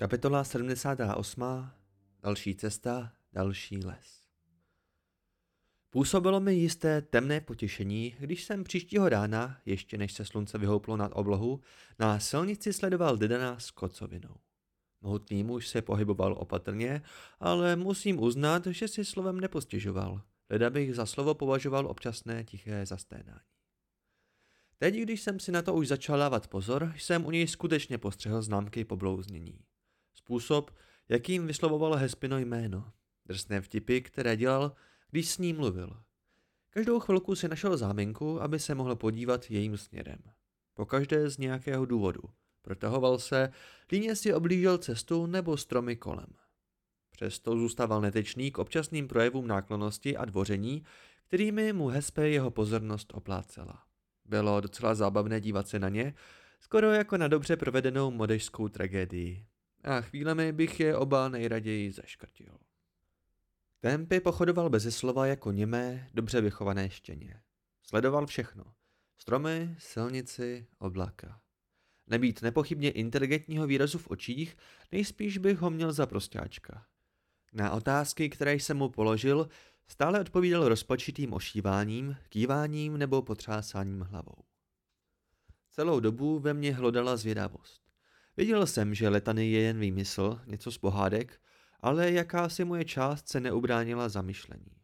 Kapitola 78. Další cesta, další les. Působilo mi jisté temné potěšení, když jsem příštího rána, ještě než se slunce vyhouplo nad oblohu, na silnici sledoval Dedana s kocovinou. Mohutný muž se pohyboval opatrně, ale musím uznat, že si slovem nepostěžoval. Leda bych za slovo považoval občasné tiché zasténání. Teď, když jsem si na to už začal dávat pozor, jsem u něj skutečně postřehl známky poblouznění. Způsob, jakým vyslovoval Hespino jméno. Drsné vtipy, které dělal, když s ním mluvil. Každou chvilku si našel záminku, aby se mohl podívat jejím směrem. Po každé z nějakého důvodu. Protahoval se, líně si oblížel cestu nebo stromy kolem. Přesto zůstával netečný k občasným projevům náklonosti a dvoření, kterými mu Hespe jeho pozornost oplácela. Bylo docela zábavné dívat se na ně, skoro jako na dobře provedenou modešskou tragédii. A chvílemi bych je oba nejraději zaškrtil. Tempy pochodoval beze slova jako němé, dobře vychované štěně. Sledoval všechno. Stromy, silnici, oblaka. Nebýt nepochybně inteligentního výrazu v očích, nejspíš bych ho měl za prostáčka. Na otázky, které jsem mu položil, stále odpovídal rozpačitým ošíváním, kýváním nebo potřásáním hlavou. Celou dobu ve mně hlodala zvědavost. Viděl jsem, že letany je jen výmysl, něco z pohádek, ale jakási moje část se neubránila zamyšlení.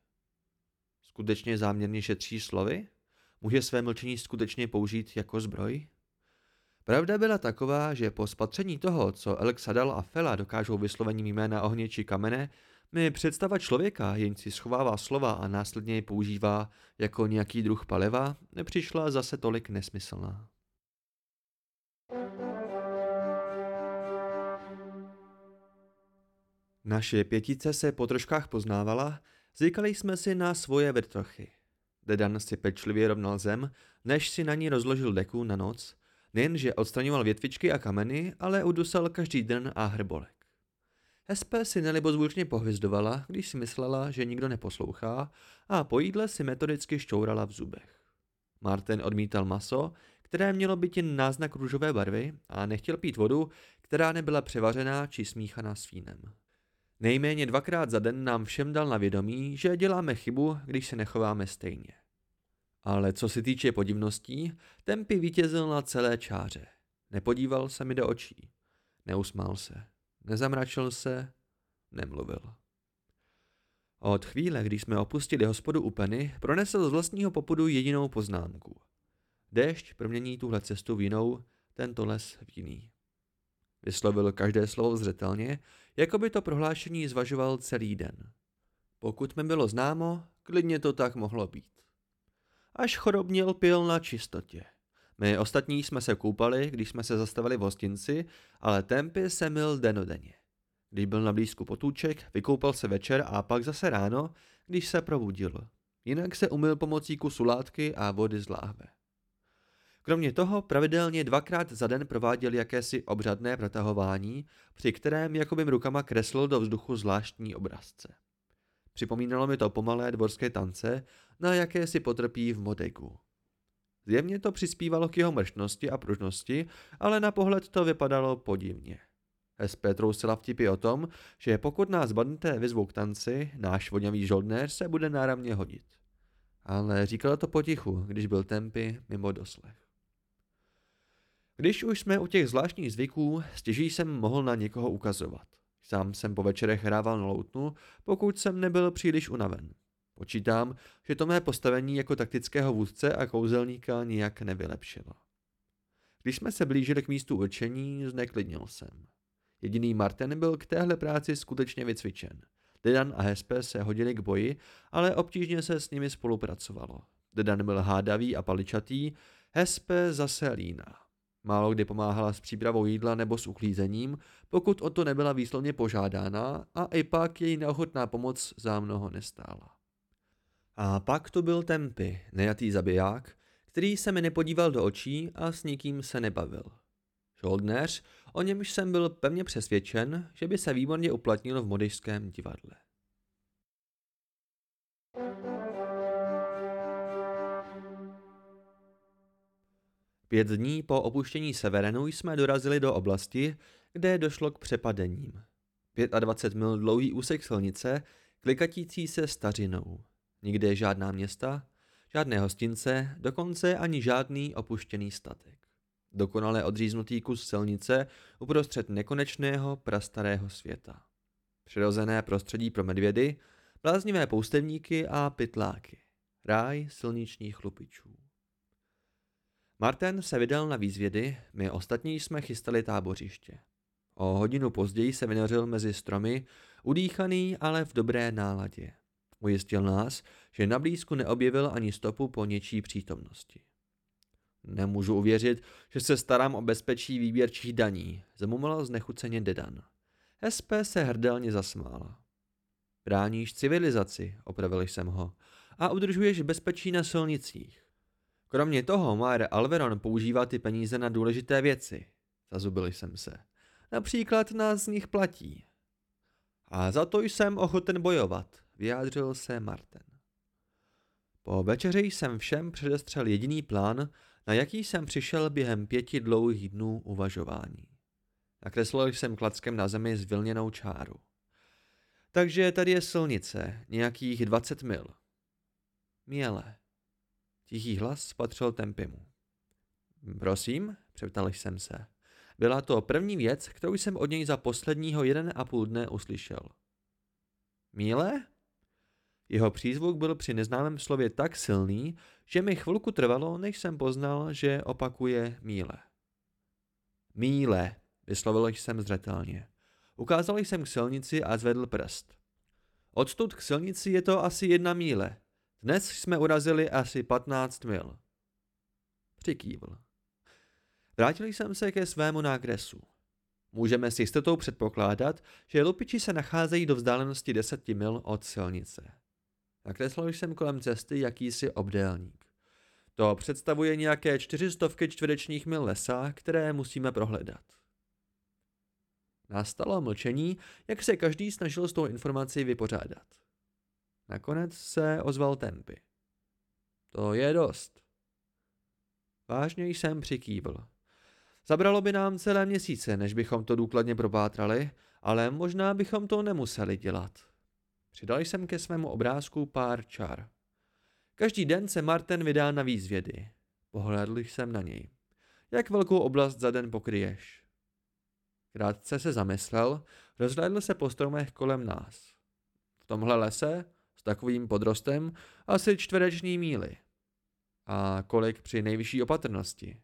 Skutečně záměrně šetří slovy? Může své mlčení skutečně použít jako zbroj? Pravda byla taková, že po spatření toho, co Elxadal a Fela dokážou vyslovením jména ohně či kamene, mi představa člověka, jenž si schovává slova a následně je používá jako nějaký druh paliva, nepřišla zase tolik nesmyslná. Naše pětice se po troškách poznávala, zvykali jsme si na svoje vrtrochy. Dedan si pečlivě rovnal zem, než si na ní rozložil deku na noc, nejenže odstraňoval větvičky a kameny, ale udusal každý den a hrbolek. Hespe si nelibozvučně pohvizdovala, když si myslela, že nikdo neposlouchá a po jídle si metodicky šťourala v zubech. Martin odmítal maso, které mělo být jen náznak růžové barvy a nechtěl pít vodu, která nebyla převařená či smíchaná s vínem. Nejméně dvakrát za den nám všem dal na vědomí, že děláme chybu, když se nechováme stejně. Ale co se týče podivností, Tempy vítězil na celé čáře. Nepodíval se mi do očí. Neusmál se. Nezamračil se. Nemluvil. Od chvíle, když jsme opustili hospodu u Penny, pronesl z vlastního popudu jedinou poznámku. Déšť promění tuhle cestu v jinou, tento les v jiný. Vyslovil každé slovo zřetelně, jako by to prohlášení zvažoval celý den. Pokud mi bylo známo, klidně to tak mohlo být. Až chorobně pil na čistotě. My ostatní jsme se koupali, když jsme se zastavili v hostinci, ale Tempy se mil denodenně. Když byl na blízku potůček, vykoupal se večer a pak zase ráno, když se probudil. Jinak se umyl pomocí kusu látky a vody z láhve. Kromě toho pravidelně dvakrát za den prováděl jakési obřadné protahování, při kterém jakobym rukama kreslil do vzduchu zvláštní obrazce. Připomínalo mi to pomalé dvorské tance, na jaké si potrpí v modegu. Zjevně to přispívalo k jeho mrštnosti a pružnosti, ale na pohled to vypadalo podivně. SP trousila vtipy o tom, že pokud nás bandité vyzvou k tanci, náš vodňavý žoldnér se bude náramně hodit. Ale říkala to potichu, když byl tempy mimo doslech. Když už jsme u těch zvláštních zvyků, stěží jsem mohl na někoho ukazovat. Sám jsem po večerech hrával na loutnu, pokud jsem nebyl příliš unaven. Počítám, že to mé postavení jako taktického vůdce a kouzelníka nijak nevylepšilo. Když jsme se blížili k místu určení, zneklidnil jsem. Jediný Martin byl k téhle práci skutečně vycvičen. Dedan a Hespe se hodili k boji, ale obtížně se s nimi spolupracovalo. Dedan byl hádavý a paličatý, Hespe zase líná. Málo kdy pomáhala s přípravou jídla nebo s uklízením, pokud o to nebyla výslovně požádána a i pak její neochotná pomoc za mnoho nestála. A pak to byl Tempy, nejatý zabiják, který se mi nepodíval do očí a s nikým se nebavil. Žoldnéř, o němž jsem byl pevně přesvědčen, že by se výborně uplatnil v modejském divadle. Pět dní po opuštění Severenu jsme dorazili do oblasti, kde došlo k přepadením. 25 mil dlouhý úsek silnice, klikatící se stařinou. Nikde žádná města, žádné hostince, dokonce ani žádný opuštěný statek. Dokonale odříznutý kus silnice uprostřed nekonečného prastarého světa. Přirozené prostředí pro medvědy, bláznivé poustevníky a pytláky. Ráj silničních chlupičů. Martin se vydal na výzvědy, my ostatní jsme chystali tábořiště. O hodinu později se vynořil mezi stromy, udýchaný, ale v dobré náladě. Ujistil nás, že na blízku neobjevil ani stopu po něčí přítomnosti. Nemůžu uvěřit, že se starám o bezpečí výběrčích daní, zamumlal znechuceně Dedan. SP se hrdelně zasmála. Bráníš civilizaci, opravil jsem ho, a udržuješ bezpečí na silnicích. Kromě toho má Alveron používá ty peníze na důležité věci. Zazubil jsem se. Například nás z nich platí. A za to jsem ochoten bojovat, vyjádřil se Martin. Po večeři jsem všem předestřel jediný plán, na jaký jsem přišel během pěti dlouhých dnů uvažování. Nakreslil jsem klackem na zemi zvilněnou čáru. Takže tady je silnice, nějakých 20 mil. Měle. Tichý hlas spatřil Tempimu. Prosím, přeptal jsem se. Byla to první věc, kterou jsem od něj za posledního jeden a půl dne uslyšel. Míle? Jeho přízvuk byl při neznámém slově tak silný, že mi chvilku trvalo, než jsem poznal, že opakuje míle. Míle, vyslovil jsem zřetelně. Ukázal jsem k silnici a zvedl prst. Odstud k silnici je to asi jedna míle. Dnes jsme urazili asi 15 mil. Přikývl. Vrátil jsem se ke svému nákresu. Můžeme s jistotou předpokládat, že lupiči se nacházejí do vzdálenosti 10 mil od silnice. Nakreslil jsem kolem cesty jakýsi obdélník. To představuje nějaké čtyřistovky čtverečních mil lesa, které musíme prohledat. Nastalo mlčení, jak se každý snažil s tou informací vypořádat. Nakonec se ozval Tempy. To je dost. Vážně jsem přikývl. Zabralo by nám celé měsíce, než bychom to důkladně propátrali, ale možná bychom to nemuseli dělat. Přidal jsem ke svému obrázku pár čar. Každý den se Martin vydá na výzvědy. Pohledl jsem na něj. Jak velkou oblast za den pokryješ? Krátce se zamyslel, rozhlédl se po stromech kolem nás. V tomhle lese, takovým podrostem, asi čtvereční míly. A kolik při nejvyšší opatrnosti?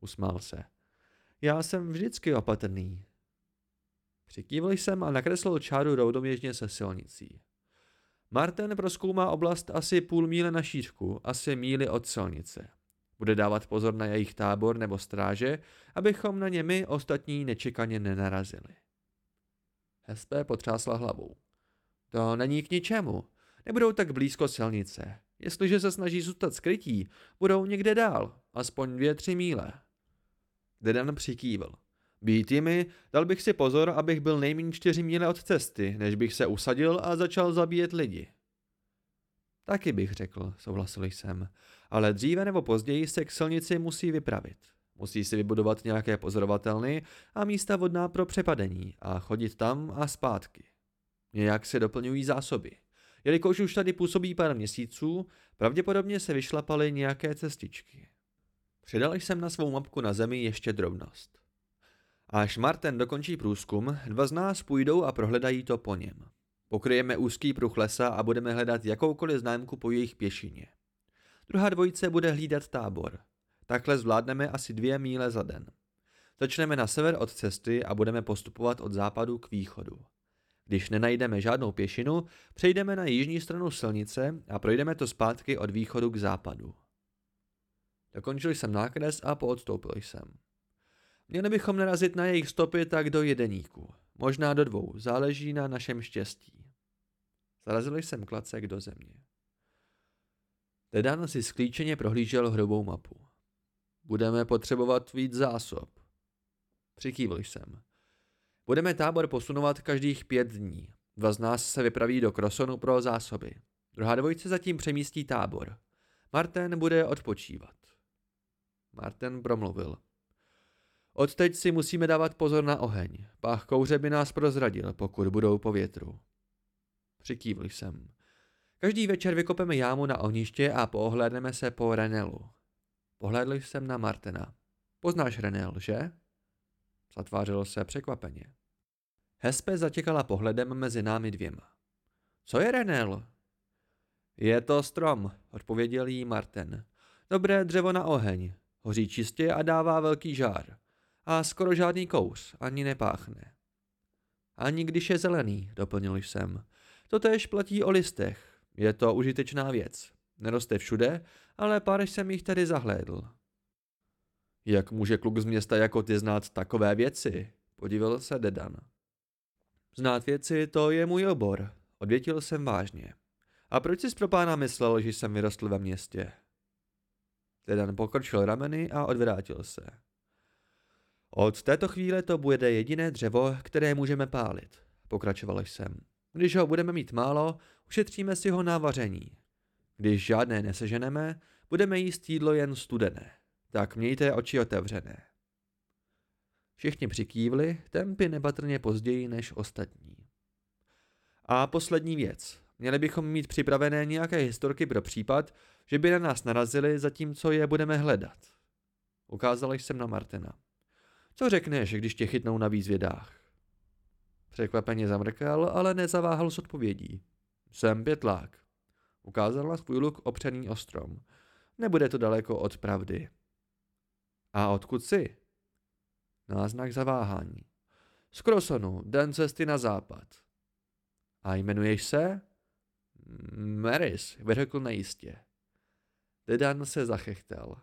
Usmál se. Já jsem vždycky opatrný. Přikývl jsem a nakreslil čáru roudoměžně se silnicí. Martin proskoumá oblast asi půl míle na šířku, asi míly od silnice. Bude dávat pozor na jejich tábor nebo stráže, abychom na ně my ostatní nečekaně nenarazili. SP potřásla hlavou. To není k ničemu. Nebudou tak blízko silnice. Jestliže se snaží zůstat skrytí, budou někde dál, aspoň dvě, tři míle. Dedan přikývl. Být jimi, dal bych si pozor, abych byl nejméně čtyři míle od cesty, než bych se usadil a začal zabíjet lidi. Taky bych řekl, souhlasil jsem, ale dříve nebo později se k silnici musí vypravit. Musí si vybudovat nějaké pozorovatelny a místa vodná pro přepadení a chodit tam a zpátky. Nějak se doplňují zásoby. Jelikož už tady působí pár měsíců, pravděpodobně se vyšlapaly nějaké cestičky. Přidal jsem na svou mapku na zemi ještě drobnost. Až Martin dokončí průzkum, dva z nás půjdou a prohledají to po něm. Pokryjeme úzký pruh lesa a budeme hledat jakoukoliv známku po jejich pěšině. Druhá dvojice bude hlídat tábor. Takhle zvládneme asi dvě míle za den. Začneme na sever od cesty a budeme postupovat od západu k východu. Když nenajdeme žádnou pěšinu, přejdeme na jižní stranu silnice a projdeme to zpátky od východu k západu. Dokončil jsem nákres a poodstoupil jsem. Měli bychom narazit na jejich stopy tak do jedeníku. Možná do dvou, záleží na našem štěstí. Zarazil jsem klacek do země. Tedan si sklíčeně prohlížel hrubou mapu. Budeme potřebovat víc zásob. Přikývl jsem. Budeme tábor posunovat každých pět dní. Dva z nás se vypraví do Krosonu pro zásoby. Druhá dvojice zatím přemístí tábor. Martin bude odpočívat. Martin promluvil. Odteď si musíme dávat pozor na oheň. Pách kouře by nás prozradil, pokud budou po větru. Přikývl jsem. Každý večer vykopeme jámu na ohniště a pohlédneme se po Renelu. Pohlédl jsem na Martena. Poznáš Renel, že? Zatvářil se překvapeně. Hespe zatěkala pohledem mezi námi dvěma. Co je Renel? Je to strom, odpověděl jí Marten. Dobré dřevo na oheň. Hoří čistě a dává velký žár. A skoro žádný kous, ani nepáchne. Ani když je zelený, doplnil jsem. To též platí o listech. Je to užitečná věc. Neroste všude, ale pár jsem jich tady zahlédl. Jak může kluk z města jako ty znát takové věci? Podíval se Dedan. Znát věci, to je můj obor, odvětil jsem vážně. A proč jsi pro pána myslel, že jsem vyrostl ve městě? Dedan pokrčil rameny a odvrátil se. Od této chvíle to bude jediné dřevo, které můžeme pálit, pokračoval jsem. Když ho budeme mít málo, ušetříme si ho na vaření. Když žádné neseženeme, budeme jíst jídlo jen studené. Tak mějte oči otevřené. Všichni přikývli, tempy nepatrně později než ostatní. A poslední věc. Měli bychom mít připravené nějaké historky pro případ, že by na nás narazili, zatímco je budeme hledat. Ukázal jsem na Martina. Co řekneš, když tě chytnou na výzvědách? Překvapeně zamrkal, ale nezaváhal s odpovědí. Jsem pětlák. Ukázal na svůj luk opřený ostrom. Nebude to daleko od pravdy. A odkud jsi? Náznak zaváhání. Z Krosonu, den cesty na západ. A jmenuješ se? Maris, vyřekl nejistě. Dedan se zachechtel.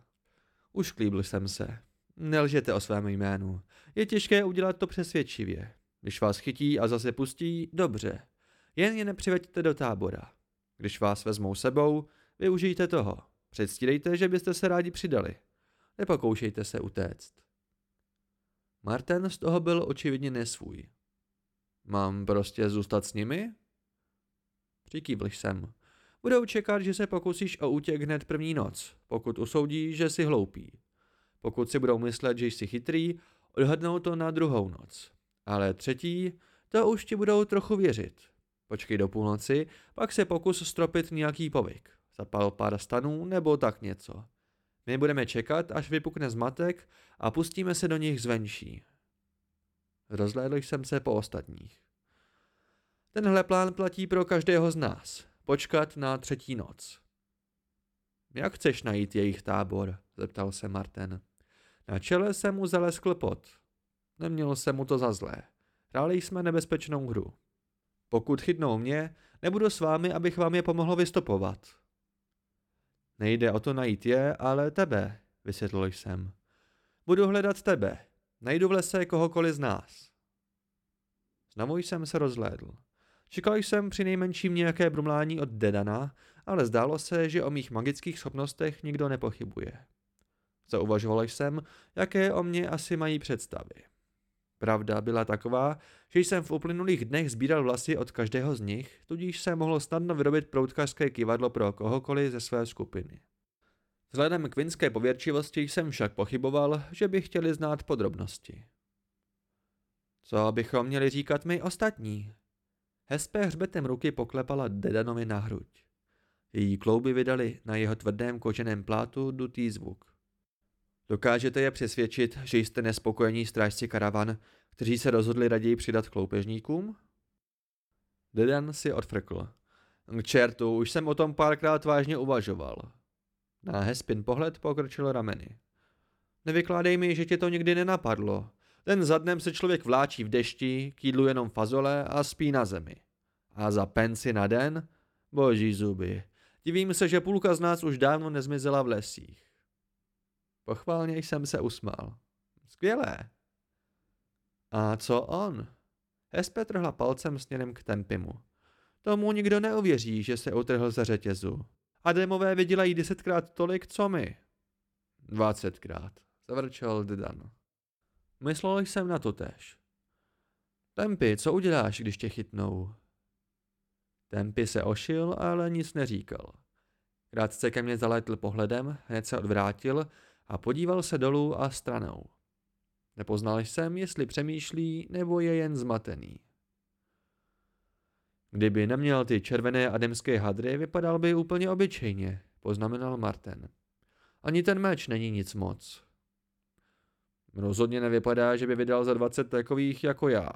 Už klíbl jsem se. Nelžete o svém jménu. Je těžké udělat to přesvědčivě. Když vás chytí a zase pustí, dobře. Jen je nepřiveďte do tábora. Když vás vezmou sebou, využijte toho. Předstírejte, že byste se rádi přidali. Nepokoušejte se utéct. Martin z toho byl očividně nesvůj. Mám prostě zůstat s nimi? Přikývl jsem. Budou čekat, že se pokusíš o útěk hned první noc, pokud usoudí, že jsi hloupý. Pokud si budou myslet, že jsi chytrý, odhadnou to na druhou noc. Ale třetí, to už ti budou trochu věřit. Počkej do půlnoci, pak se pokus stropit nějaký povyk. Zapal pár stanů nebo tak něco. My budeme čekat, až vypukne zmatek a pustíme se do nich zvenší. Rozhlédl jsem se po ostatních. Tenhle plán platí pro každého z nás. Počkat na třetí noc. Jak chceš najít jejich tábor? zeptal se Martin. Na čele se mu zaleskl pot. Nemělo se mu to za zlé. Hráli jsme nebezpečnou hru. Pokud chytnou mě, nebudu s vámi, abych vám je pomohl vystopovat. Nejde o to najít je, ale tebe, vysvětlil jsem. Budu hledat tebe. Najdu v lese kohokoliv z nás. Znovu jsem se rozhlédl. Čekal jsem při nejmenším nějaké brumlání od Dedana, ale zdálo se, že o mých magických schopnostech nikdo nepochybuje. Zauvažoval jsem, jaké o mě asi mají představy. Pravda byla taková, že jsem v uplynulých dnech sbíral vlasy od každého z nich, tudíž se mohlo snadno vyrobit proutkařské kivadlo pro kohokoliv ze své skupiny. Vzhledem k vinské pověrčivosti jsem však pochyboval, že by chtěli znát podrobnosti. Co bychom měli říkat my ostatní? Hespe hřbetem ruky poklepala Dedanovi na hruď. Její klouby vydali na jeho tvrdém koženém plátu dutý zvuk. Dokážete je přesvědčit, že jste nespokojení strážci karavan, kteří se rozhodli raději přidat k loupežníkům? Dedan si odfrkl. K čertu, už jsem o tom párkrát vážně uvažoval. Na Hespin pohled pokročil rameny. Nevykládej mi, že tě to nikdy nenapadlo. Den za dnem se člověk vláčí v dešti, kýdlu jenom fazole a spí na zemi. A za penci na den? Boží zuby. Divím se, že půlka z nás už dávno nezmizela v lesích. Pochválně jsem se usmál. Skvělé. A co on? Hespe trhla palcem směrem k Tempimu. Tomu nikdo neuvěří, že se utrhl ze řetězu. A demové vydělají desetkrát tolik, co my. Dvacetkrát, zavrčel Dedan. Myslel jsem na to tež. Tempy, co uděláš, když tě chytnou? Tempy se ošil, ale nic neříkal. Krátce ke mně zalétl pohledem, hned se odvrátil a podíval se dolů a stranou. Nepoznal jsem, jestli přemýšlí nebo je jen zmatený. Kdyby neměl ty červené ademské hadry, vypadal by úplně obyčejně, poznamenal Martin. Ani ten meč není nic moc. Rozhodně nevypadá, že by vydal za 20 takových jako já.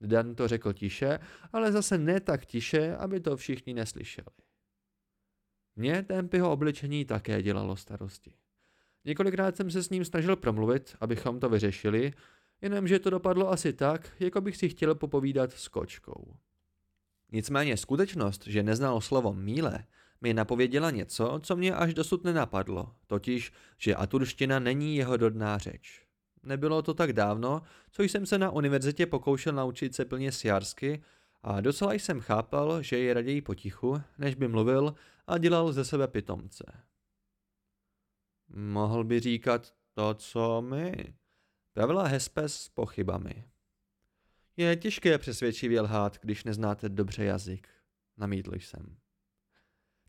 Dan to řekl tiše, ale zase ne tak tiše, aby to všichni neslyšeli. Mně Tempyho obličení také dělalo starosti. Několikrát jsem se s ním snažil promluvit, abychom to vyřešili, jenomže to dopadlo asi tak, jako bych si chtěl popovídat s kočkou. Nicméně skutečnost, že neznal slovo míle, mi napověděla něco, co mě až dosud nenapadlo, totiž, že aturština není jeho dodná řeč. Nebylo to tak dávno, co jsem se na univerzitě pokoušel naučit se plně sjarsky a docela jsem chápal, že je raději potichu, než by mluvil a dělal ze sebe pitomce. Mohl by říkat to, co my, pravila Hespes s pochybami. Je těžké přesvědčivě lhát, když neznáte dobře jazyk, namítl jsem.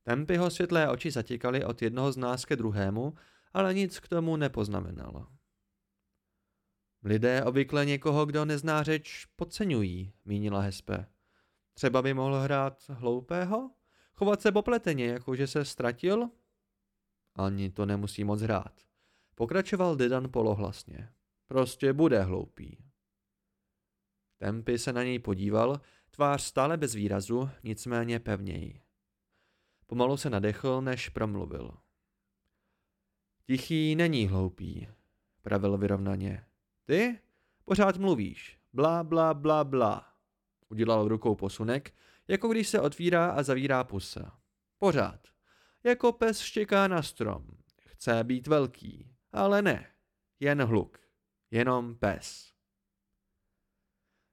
Tempyho světlé oči zatěkaly od jednoho z nás ke druhému, ale nic k tomu nepoznamenalo. Lidé obvykle někoho, kdo nezná řeč, podceňují, mínila Hespe. Třeba by mohl hrát hloupého? Chovat se popleteně, jakože se ztratil? Ani to nemusí moc hrát. Pokračoval Dedan polohlasně. Prostě bude hloupý. Tempy se na něj podíval, tvář stále bez výrazu, nicméně pevněji. Pomalu se nadechl, než promluvil. Tichý není hloupý, pravil vyrovnaně. Ty? Pořád mluvíš. Bla, bla, bla, bla. Udělal rukou posunek, jako když se otvírá a zavírá pusa. Pořád. Jako pes štěká na strom. Chce být velký, ale ne. Jen hluk. Jenom pes.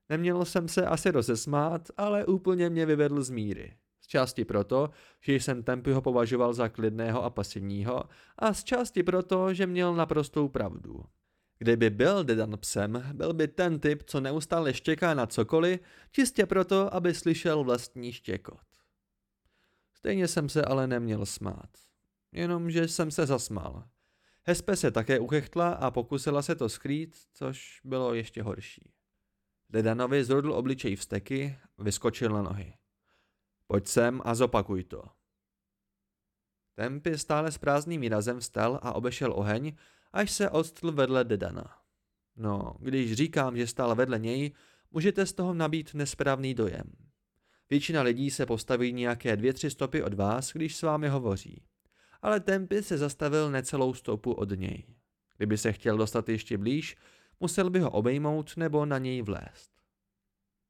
Neměl jsem se asi rozesmát, ale úplně mě vyvedl z míry. Z části proto, že jsem Tempyho považoval za klidného a pasivního a z části proto, že měl naprostou pravdu. Kdyby byl Dedan psem, byl by ten typ, co neustále štěká na cokoliv, čistě proto, aby slyšel vlastní štěkot. Stejně jsem se ale neměl smát. Jenomže jsem se zasmál. Hespe se také uchechtla a pokusila se to skrýt, což bylo ještě horší. Dedanovi zrodl obličej vsteky, vyskočil na nohy. Pojď sem a zopakuj to. Tempy stále s prázdným výrazem vstal a obešel oheň, až se odstl vedle Dedana. No, když říkám, že stál vedle něj, můžete z toho nabít nesprávný dojem. Většina lidí se postaví nějaké dvě, tři stopy od vás, když s vámi hovoří. Ale Tempy se zastavil necelou stopu od něj. Kdyby se chtěl dostat ještě blíž, musel by ho obejmout nebo na něj vlézt.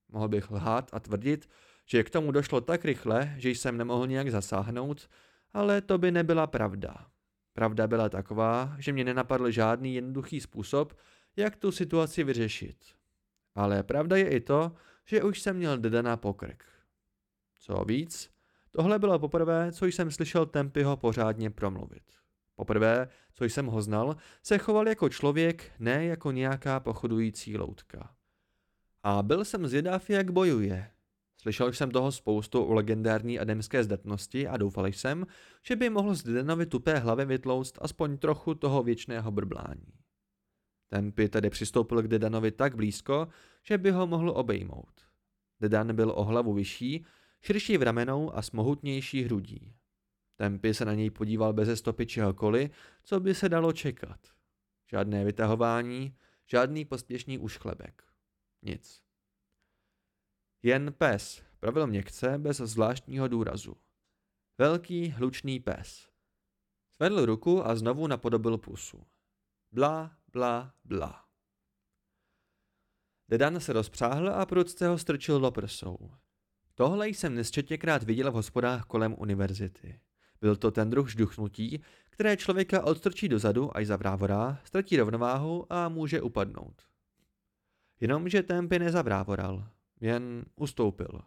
Mohl bych lhát a tvrdit, že k tomu došlo tak rychle, že jsem nemohl nějak zasáhnout, ale to by nebyla pravda. Pravda byla taková, že mě nenapadl žádný jednoduchý způsob, jak tu situaci vyřešit. Ale pravda je i to, že už jsem měl Dedana pokrk. Co víc, tohle bylo poprvé, co jsem slyšel Tempyho pořádně promluvit. Poprvé, co jsem ho znal, se choval jako člověk, ne jako nějaká pochodující loutka. A byl jsem zvědav, jak bojuje, Slyšel jsem toho spoustu u legendární ademské zdatnosti a doufal jsem, že by mohl z Dedanovi tupé hlavy vytlouct aspoň trochu toho věčného brblání. Tempy tedy přistoupil k Dedanovi tak blízko, že by ho mohl obejmout. Dedan byl o hlavu vyšší, širší v ramenou a s mohutnější hrudí. Tempy se na něj podíval bez stopy čehokoliv, co by se dalo čekat. Žádné vytahování, žádný pospěšný ušklebek. Nic. Jen pes, pravil měkce bez zvláštního důrazu. Velký, hlučný pes. Zvedl ruku a znovu napodobil pusu. Bla, bla, bla. Dedan se rozpřáhl a prudce ho strčil do prsou. Tohle jsem nesčetněkrát viděl v hospodách kolem univerzity. Byl to ten druh žduchnutí, které člověka odstrčí dozadu až za vrávorá, ztratí rovnováhu a může upadnout. Jenomže Tempy nezavrávoral jen ustoupil.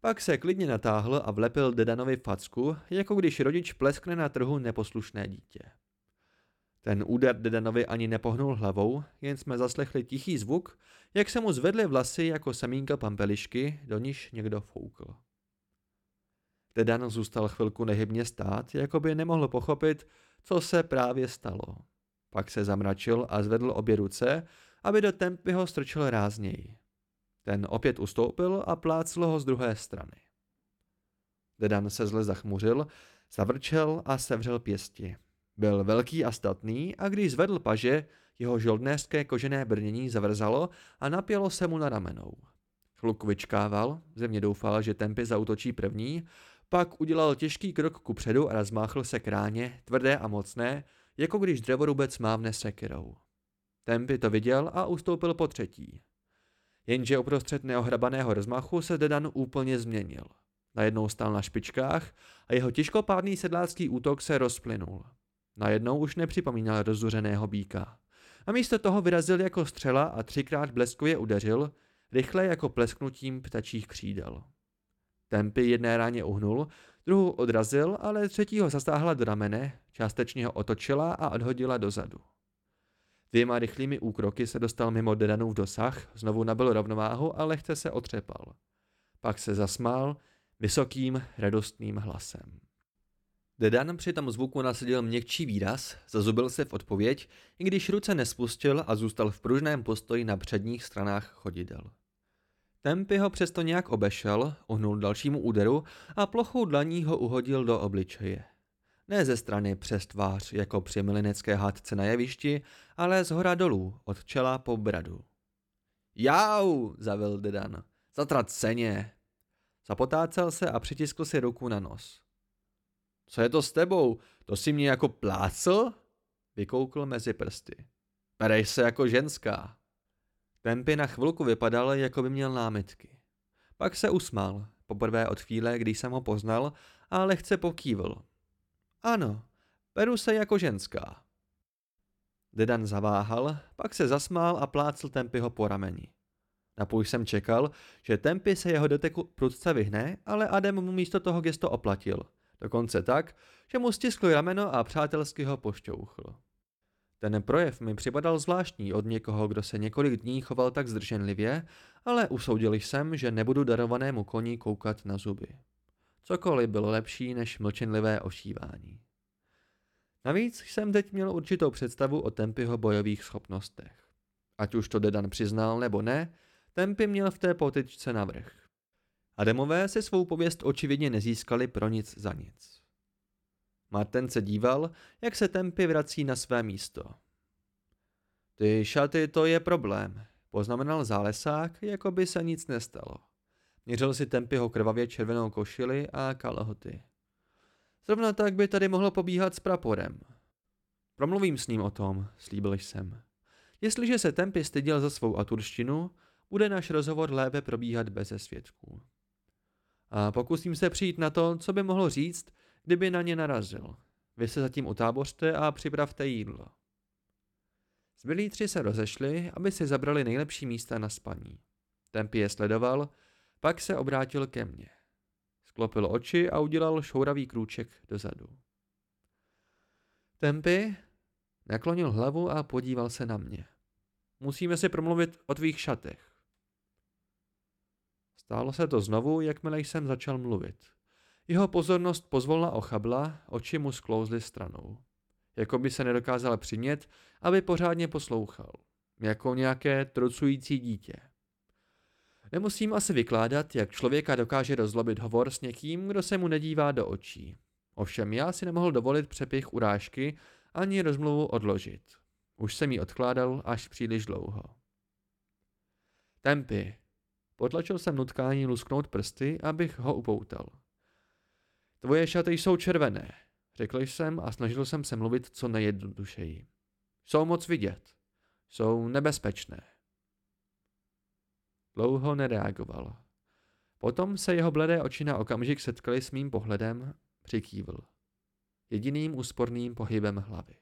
Pak se klidně natáhl a vlepil Dedanovi facku, jako když rodič pleskne na trhu neposlušné dítě. Ten úder Dedanovi ani nepohnul hlavou, jen jsme zaslechli tichý zvuk, jak se mu zvedly vlasy jako semínka pampelišky, do níž někdo foukl. Dedan zůstal chvilku nehybně stát, jako by nemohl pochopit, co se právě stalo. Pak se zamračil a zvedl obě ruce, aby do Tempyho strčil rázněji. Ten opět ustoupil a plácl ho z druhé strany. Dedan se zle zachmuřil, zavrčel a sevřel pěsti. Byl velký a statný a když zvedl paže, jeho žoldnéřské kožené brnění zavrzalo a napělo se mu na ramenou. Chluku vyčkával, země doufal, že Tempy zautočí první, pak udělal těžký krok ku předu a rozmáchl se kráně, tvrdé a mocné, jako když drevorubec mávne sekirou. Tempy to viděl a ustoupil po třetí. Jenže uprostřed neohrabaného rozmachu se Dedan úplně změnil. Najednou stál na špičkách a jeho těžkopádný sedlácký útok se rozplynul. Najednou už nepřipomínal rozuřeného býka. A místo toho vyrazil jako střela a třikrát bleskově udeřil, rychle jako plesknutím ptačích křídel. Tempy jedné ráně uhnul, druhou odrazil, ale třetího zastáhla do ramene, částečně ho otočila a odhodila dozadu. Dvěma rychlými úkroky se dostal mimo Dedanův dosah, znovu nabil rovnováhu a lehce se otřepal. Pak se zasmál vysokým, radostným hlasem. Dedan při tom zvuku nasadil měkčí výraz, zazubil se v odpověď, i když ruce nespustil a zůstal v pružném postoji na předních stranách chodidel. Tempy ho přesto nějak obešel, uhnul dalšímu úderu a plochou dlaní ho uhodil do obličeje. Ne ze strany přes tvář, jako při milinecké hádce na jevišti, ale z hora dolů, od čela po bradu. Jau, zavil Dedan, zatraceně. Zapotácel se a přitiskl si ruku na nos. Co je to s tebou? To si mě jako plácl? Vykoukl mezi prsty. Perej se jako ženská. Tempy na chvilku vypadal, jako by měl námitky. Pak se usmál, poprvé od chvíle, když jsem ho poznal, a lehce pokývil. Ano, beru se jako ženská. Dedan zaváhal, pak se zasmál a plácl Tempyho po rameni. Napůj jsem čekal, že Tempy se jeho doteku prudce vyhne, ale Adem mu místo toho gesto oplatil. Dokonce tak, že mu stiskl rameno a přátelsky ho pošťouchl. Ten projev mi připadal zvláštní od někoho, kdo se několik dní choval tak zdrženlivě, ale usoudil jsem, že nebudu darovanému koni koukat na zuby. Cokoliv bylo lepší než mlčenlivé ošívání. Navíc jsem teď měl určitou představu o Tempyho bojových schopnostech. Ať už to Dedan přiznal nebo ne, Tempy měl v té potyčce navrh. Ademové si svou pověst očividně nezískali pro nic za nic. Martin se díval, jak se Tempy vrací na své místo. Ty šaty, to je problém, poznamenal zálesák, jako by se nic nestalo. Měřil si Tempyho krvavě červenou košili a kalhoty. Zrovna tak by tady mohlo pobíhat s praporem. Promluvím s ním o tom, slíbil jsem. Jestliže se Tempy styděl za svou aturštinu, bude náš rozhovor lépe probíhat beze svědků. A pokusím se přijít na to, co by mohlo říct, kdyby na ně narazil. Vy se zatím utábořte a připravte jídlo. Zbylí tři se rozešli, aby si zabrali nejlepší místa na spaní. Tempy je sledoval, pak se obrátil ke mně. Sklopil oči a udělal šouravý krůček dozadu. Tempy naklonil hlavu a podíval se na mě. Musíme si promluvit o tvých šatech. Stálo se to znovu, jakmile jsem začal mluvit. Jeho pozornost pozvolna ochabla, oči mu sklouzly stranou. Jako by se nedokázal přimět, aby pořádně poslouchal. Jako nějaké trocující dítě. Nemusím asi vykládat, jak člověka dokáže rozlobit hovor s někým, kdo se mu nedívá do očí. Ovšem já si nemohl dovolit přepich urážky ani rozmluvu odložit. Už jsem ji odkládal až příliš dlouho. Tempy. Potlačil jsem nutkání lusknout prsty, abych ho upoutal. Tvoje šaty jsou červené, řekl jsem a snažil jsem se mluvit co nejjednodušeji. Jsou moc vidět. Jsou nebezpečné. Dlouho nereagoval. Potom se jeho bledé oči na okamžik setkaly s mým pohledem, přikývl. Jediným úsporným pohybem hlavy.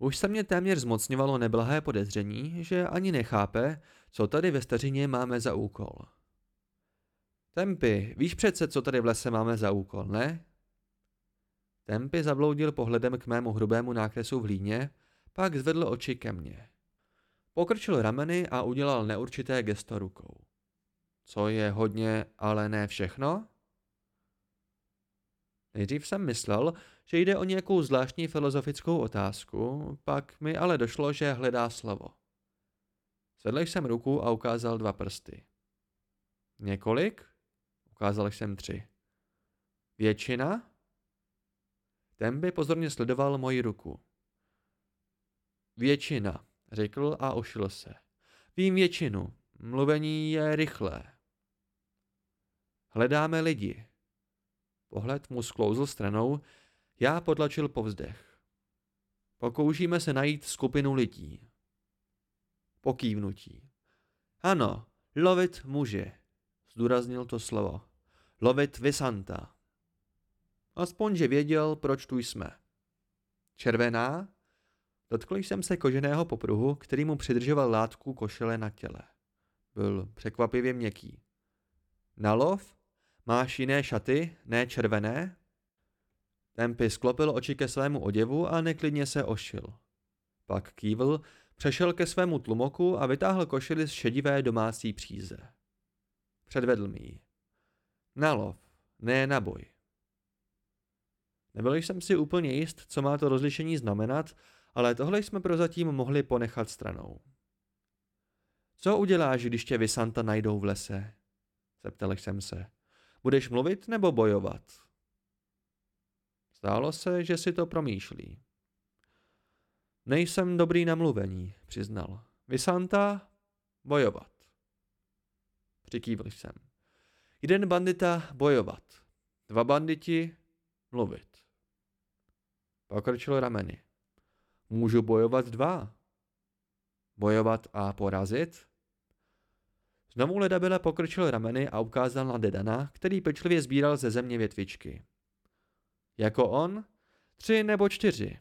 Už se mě téměř zmocňovalo neblahé podezření, že ani nechápe, co tady ve stařině máme za úkol. Tempy, víš přece, co tady v lese máme za úkol, ne? Tempy zabloudil pohledem k mému hrubému nákresu v hlíně, pak zvedl oči ke mně. Pokrčil rameny a udělal neurčité gesto rukou. Co je hodně, ale ne všechno? Nejdřív jsem myslel, že jde o nějakou zvláštní filozofickou otázku, pak mi ale došlo, že hledá slovo. Zvedl jsem ruku a ukázal dva prsty. Několik? Ukázal jsem tři. Většina? Ten by pozorně sledoval moji ruku. Většina, řekl a ošil se. Vím většinu. Mluvení je rychlé. Hledáme lidi. Pohled mu sklouzl stranou, já potlačil povzdech. Pokoušíme se najít skupinu lidí. Pokývnutí. Ano, lovit muže, zdůraznil to slovo. Lovit Visanta. Aspoň, že věděl, proč tu jsme. Červená? Dotkl jsem se koženého popruhu, který mu přidržoval látku košele na těle. Byl překvapivě měkký. Na lov? Máš jiné šaty, ne červené? Tempy sklopil oči ke svému oděvu a neklidně se ošil. Pak kývl, přešel ke svému tlumoku a vytáhl košili z šedivé domácí příze. Předvedl mi ji. Na lov, ne na boj. Nebyl jsem si úplně jist, co má to rozlišení znamenat, ale tohle jsme prozatím mohli ponechat stranou. Co uděláš, když tě Vysanta najdou v lese? Zeptal jsem se. Budeš mluvit nebo bojovat? Zdálo se, že si to promýšlí. Nejsem dobrý na mluvení, přiznal. Vysanta, bojovat. Přikývl jsem. Jeden bandita bojovat. Dva banditi mluvit. Pokrčil rameny. Můžu bojovat dva. Bojovat a porazit? Znovu Ledabela pokrčil rameny a ukázal na Dedana, který pečlivě sbíral ze země větvičky. Jako on? Tři nebo čtyři.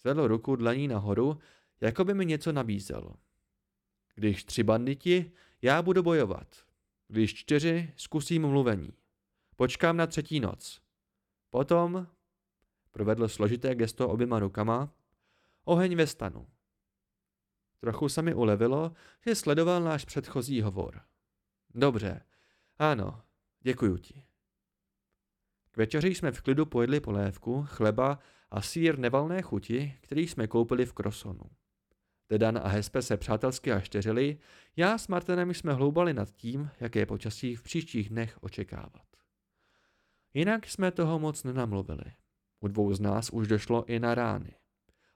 Zvedl ruku dlaní nahoru, jako by mi něco nabízel. Když tři banditi, já budu bojovat. Když čtyři, zkusím mluvení. Počkám na třetí noc. Potom, provedl složité gesto oběma rukama, oheň ve stanu. Trochu se mi ulevilo, že sledoval náš předchozí hovor. Dobře, ano, děkuju ti. K večeři jsme v klidu pojedli polévku, chleba a sír nevalné chuti, který jsme koupili v Krosonu. Dedan a Hespe se přátelsky ašteřili, já s Martinem jsme hloubali nad tím, jaké počasí v příštích dnech očekávat. Jinak jsme toho moc nenamluvili. U dvou z nás už došlo i na rány.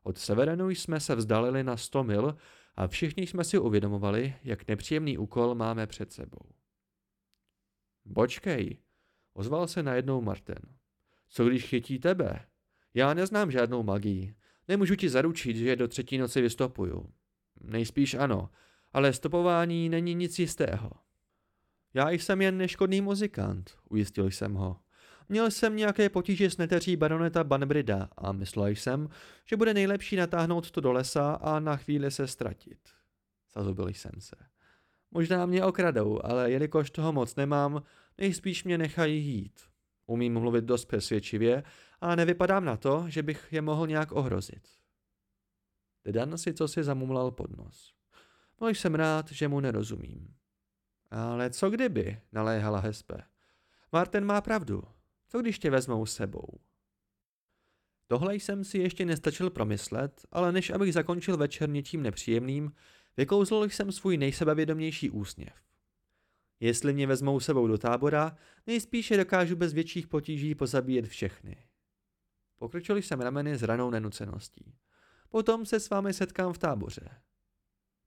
Od Severenu jsme se vzdalili na 100 mil a všichni jsme si uvědomovali, jak nepříjemný úkol máme před sebou. Počkej, ozval se najednou Martin. Co když chytí tebe? Já neznám žádnou magii. Nemůžu ti zaručit, že do třetí noci vystopuju. Nejspíš ano, ale stopování není nic jistého. Já jsem jen neškodný muzikant, ujistil jsem ho. Měl jsem nějaké potíže s neteří baroneta Banbrida a myslel jsem, že bude nejlepší natáhnout to do lesa a na chvíli se ztratit. Zazubil jsem se. Možná mě okradou, ale jelikož toho moc nemám, nejspíš mě nechají jít. Umím mluvit dost přesvědčivě a nevypadám na to, že bych je mohl nějak ohrozit. Dedan si co si zamumlal pod nos. Byl jsem rád, že mu nerozumím. Ale co kdyby, naléhala Hespe. Martin má pravdu. Co když tě vezmou sebou? Tohle jsem si ještě nestačil promyslet, ale než abych zakončil večer něčím nepříjemným, vykouzlil jsem svůj nejsebevědomější úsměv. Jestli mě vezmou sebou do tábora, nejspíše dokážu bez větších potíží pozabíjet všechny. Pokročil jsem rameny s ranou nenuceností. Potom se s vámi setkám v táboře.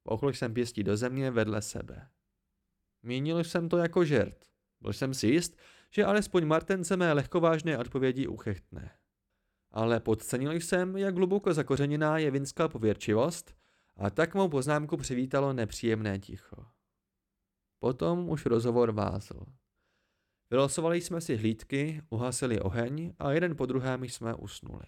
Pochl jsem pěstí do země vedle sebe. Mínil jsem to jako žert. Byl jsem si jist, že alespoň Martence mé lehkovážné odpovědi uchechtne. Ale podcenil jsem, jak hluboko zakořeněná je vinská pověrčivost a tak mou poznámku přivítalo nepříjemné ticho. Potom už rozhovor vázl. Vylosovali jsme si hlídky, uhasili oheň a jeden po druhém jsme usnuli.